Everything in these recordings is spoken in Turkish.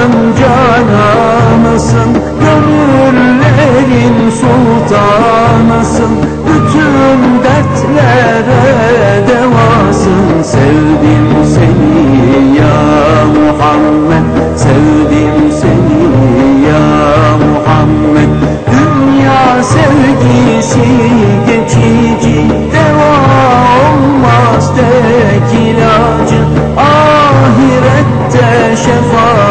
sultanısın Gönüllerin sultanısın Bütün dertlere devasın. Sevdim seni ya Muhammed Sevdim seni ya Muhammed. Dünya sevgisi geçici Deva olmaz tek ilacı Ahirette şefaatçı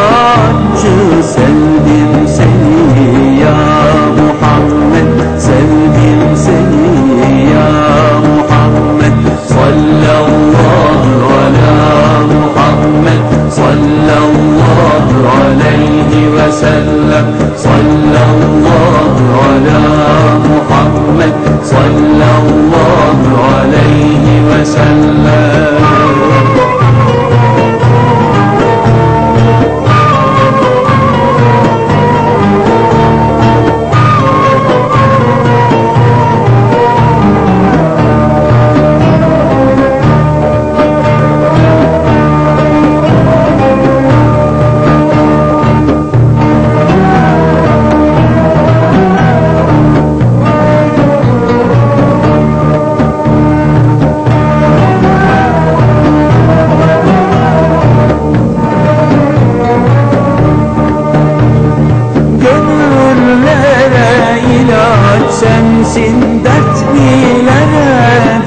sensin Dertlilere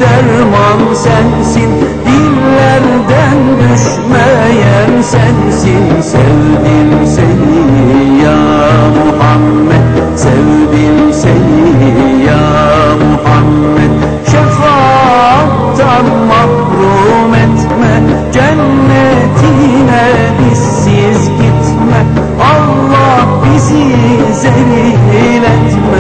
derman sensin. Dillerden düşmeyen sensin. Sevdim seni ya Muhammed Sevdim seni ya Muhammed. Şefaattan mahrum etme Cennetine bizsiz gitme. Allah bizi zelil etme